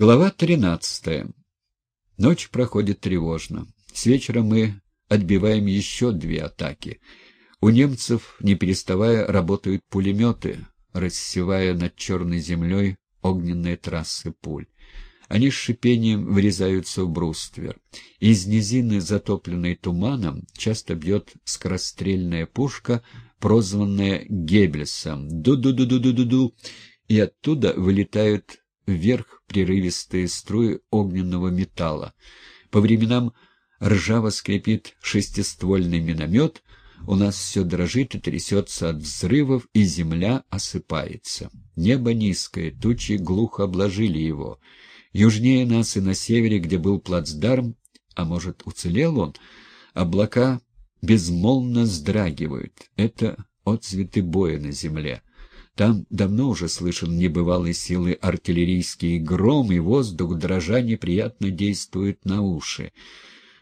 Глава 13. Ночь проходит тревожно. С вечера мы отбиваем еще две атаки. У немцев, не переставая, работают пулеметы, рассевая над черной землей огненные трассы пуль. Они с шипением врезаются в бруствер. Из низины, затопленной туманом, часто бьет скорострельная пушка, прозванная Геббельсом. Ду-ду-ду-ду-ду-ду-ду. И оттуда вылетают вверх прерывистые струи огненного металла. По временам ржаво скрипит шестиствольный миномет, у нас все дрожит и трясется от взрывов, и земля осыпается. Небо низкое, тучи глухо обложили его. Южнее нас и на севере, где был плацдарм, а может, уцелел он, облака безмолвно сдрагивают. Это отцветы боя на земле. Там давно уже слышен небывалой силы артиллерийский гром, и воздух дрожа неприятно действует на уши.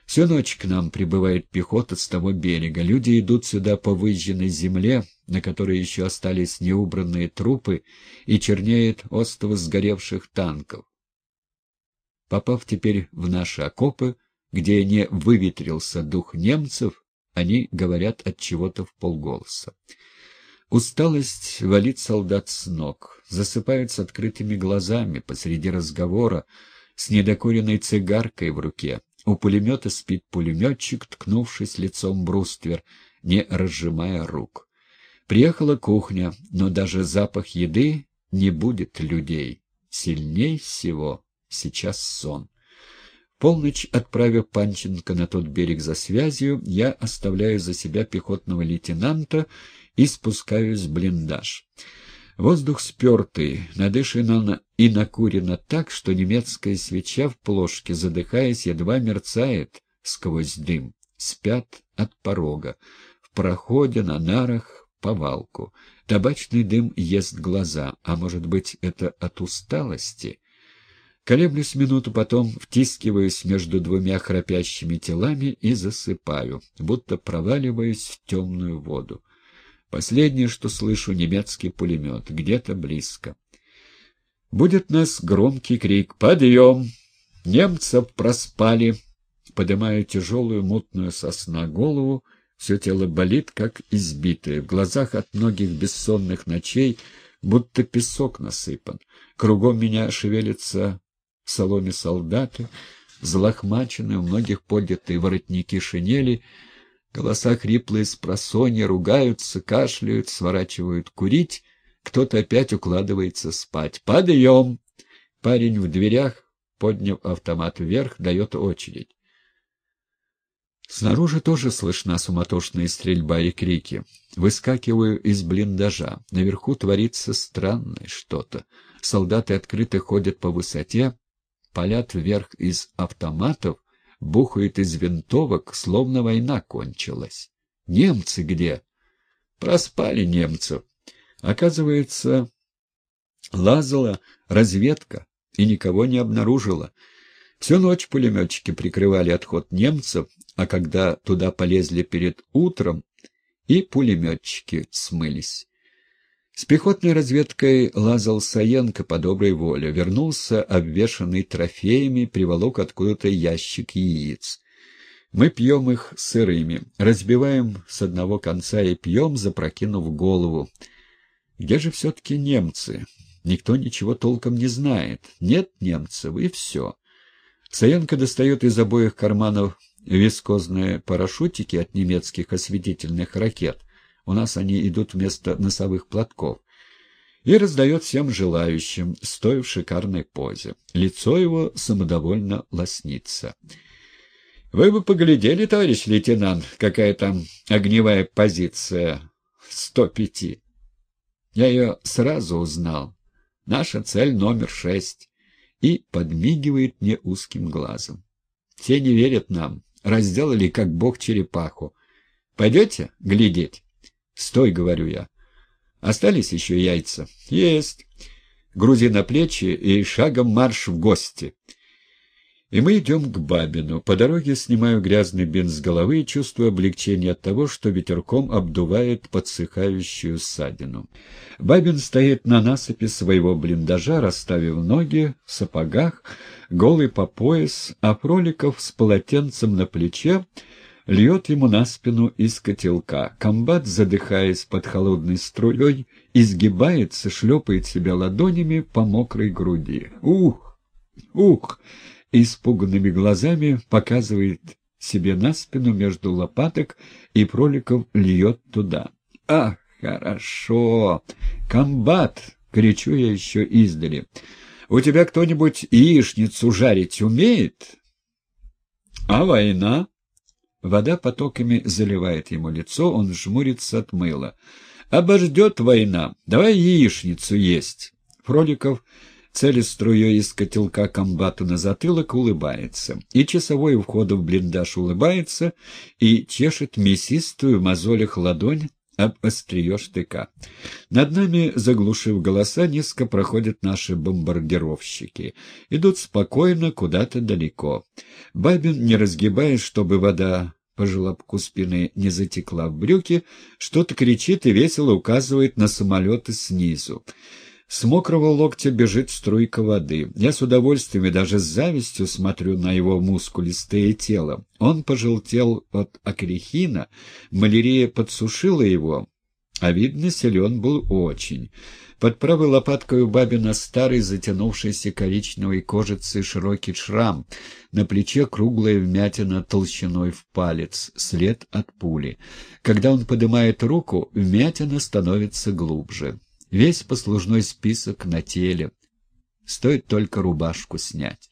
Всю ночь к нам прибывает пехота с того берега. Люди идут сюда по выжженной земле, на которой еще остались неубранные трупы, и чернеет остов сгоревших танков. Попав теперь в наши окопы, где не выветрился дух немцев, они говорят от чего-то в полголоса. Усталость валит солдат с ног, засыпают с открытыми глазами посреди разговора, с недокуренной цигаркой в руке. У пулемета спит пулеметчик, ткнувшись лицом бруствер, не разжимая рук. Приехала кухня, но даже запах еды не будет людей. Сильней всего сейчас сон. Полночь, отправив Панченко на тот берег за связью, я оставляю за себя пехотного лейтенанта и спускаюсь в блиндаж. Воздух спертый, надышано и накурено так, что немецкая свеча в плошке, задыхаясь, едва мерцает сквозь дым. Спят от порога. В проходе, на нарах, повалку. Табачный дым ест глаза, а может быть, это от усталости? Колеблюсь минуту, потом втискиваюсь между двумя храпящими телами и засыпаю, будто проваливаюсь в темную воду. Последнее, что слышу, немецкий пулемет, где-то близко. Будет нас громкий крик «Подъем!» Немцев проспали. Поднимаю тяжелую мутную сосна голову, все тело болит, как избитое. В глазах от многих бессонных ночей будто песок насыпан. Кругом меня шевелятся в соломе солдаты, взлохмаченные, у многих поднятые воротники шинели — Голоса хриплые с просонья, ругаются, кашляют, сворачивают курить. Кто-то опять укладывается спать. «Подъем!» Парень в дверях, подняв автомат вверх, дает очередь. Снаружи тоже слышна суматошная стрельба и крики. Выскакиваю из блиндажа. Наверху творится странное что-то. Солдаты открыто ходят по высоте, палят вверх из автоматов, бухают из винтовок, словно война кончилась. Немцы где? Проспали немцев. Оказывается, лазала разведка и никого не обнаружила. Всю ночь пулеметчики прикрывали отход немцев, а когда туда полезли перед утром, и пулеметчики смылись. С пехотной разведкой лазал Саенко по доброй воле. Вернулся, обвешанный трофеями, приволок откуда-то ящик яиц. Мы пьем их сырыми, разбиваем с одного конца и пьем, запрокинув голову. Где же все-таки немцы? Никто ничего толком не знает. Нет немцев, и все. Саенко достает из обоих карманов вискозные парашютики от немецких осветительных ракет у нас они идут вместо носовых платков, и раздает всем желающим, стоя в шикарной позе. Лицо его самодовольно лоснится. «Вы бы поглядели, товарищ лейтенант, какая там огневая позиция сто пяти. Я ее сразу узнал. Наша цель номер шесть. И подмигивает мне узким глазом. Все не верят нам. Разделали, как бог, черепаху. Пойдете глядеть? «Стой!» — говорю я. «Остались еще яйца?» «Есть!» Грузи на плечи и шагом марш в гости. И мы идем к Бабину. По дороге снимаю грязный бинт с головы и чувствую облегчение от того, что ветерком обдувает подсыхающую ссадину. Бабин стоит на насыпи своего блиндажа, расставив ноги в сапогах, голый по пояс, а Фроликов с полотенцем на плече льет ему на спину из котелка. Комбат, задыхаясь под холодной струей, изгибается, шлепает себя ладонями по мокрой груди. «Ух! Ух!» испуганными глазами показывает себе на спину между лопаток и проликов льет туда. «Ах, хорошо! Комбат!» — кричу я еще издали. «У тебя кто-нибудь яичницу жарить умеет?» «А война?» Вода потоками заливает ему лицо, он жмурится от мыла. «Обождет война! Давай яичницу есть!» Фроликов цели струей из котелка комбату на затылок, улыбается. И часовой у входа в блиндаж улыбается и чешет мясистую в мозолях ладонь об острие штыка. Над нами, заглушив голоса, низко проходят наши бомбардировщики. Идут спокойно, куда-то далеко. Бабин, не разгибаясь, чтобы вода по желобку спины не затекла в брюки, что-то кричит и весело указывает на самолеты снизу. С мокрого локтя бежит струйка воды. Я с удовольствием и даже с завистью смотрю на его мускулистое тело. Он пожелтел от акрихина, малярия подсушила его, а видно, силен был очень. Под правой лопаткой у Бабина старый, затянувшийся коричневой кожицей широкий шрам, на плече круглая вмятина толщиной в палец, след от пули. Когда он поднимает руку, вмятина становится глубже. Весь послужной список на теле. Стоит только рубашку снять.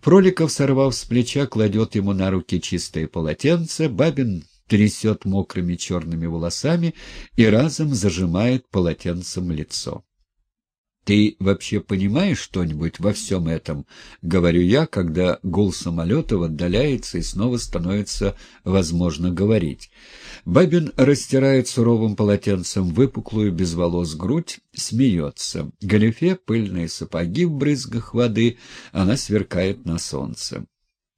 Фроликов, сорвав с плеча, кладет ему на руки чистое полотенце. Бабин трясет мокрыми черными волосами и разом зажимает полотенцем лицо. «Ты вообще понимаешь что-нибудь во всем этом?» — говорю я, когда гул самолетов отдаляется и снова становится возможно говорить. Бабин растирает суровым полотенцем выпуклую без волос грудь, смеется. Галифе, пыльные сапоги в брызгах воды, она сверкает на солнце.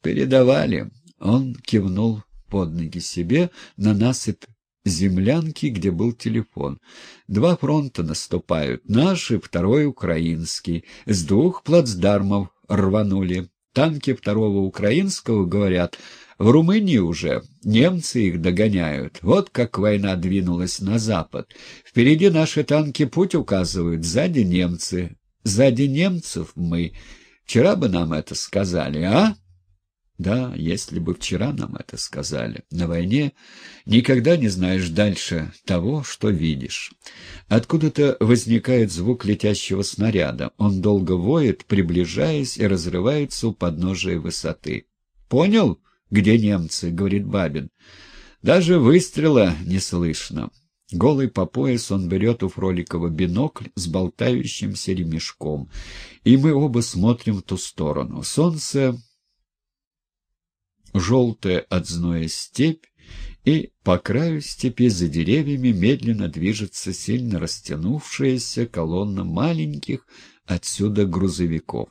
«Передавали!» — он кивнул под ноги себе на насыпь землянки, где был телефон. Два фронта наступают, наш и второй украинский. С двух плацдармов рванули. Танки второго украинского, говорят, в Румынии уже. Немцы их догоняют. Вот как война двинулась на запад. Впереди наши танки путь указывают, сзади немцы. Сзади немцев мы. Вчера бы нам это сказали, а? Да, если бы вчера нам это сказали. На войне никогда не знаешь дальше того, что видишь. Откуда-то возникает звук летящего снаряда. Он долго воет, приближаясь и разрывается у подножия высоты. «Понял, где немцы?» — говорит Бабин. «Даже выстрела не слышно». Голый по пояс он берет у Фроликова бинокль с болтающимся ремешком, и мы оба смотрим в ту сторону. Солнце желтая от зноя степь, и по краю степи за деревьями медленно движется сильно растянувшаяся колонна маленьких отсюда грузовиков.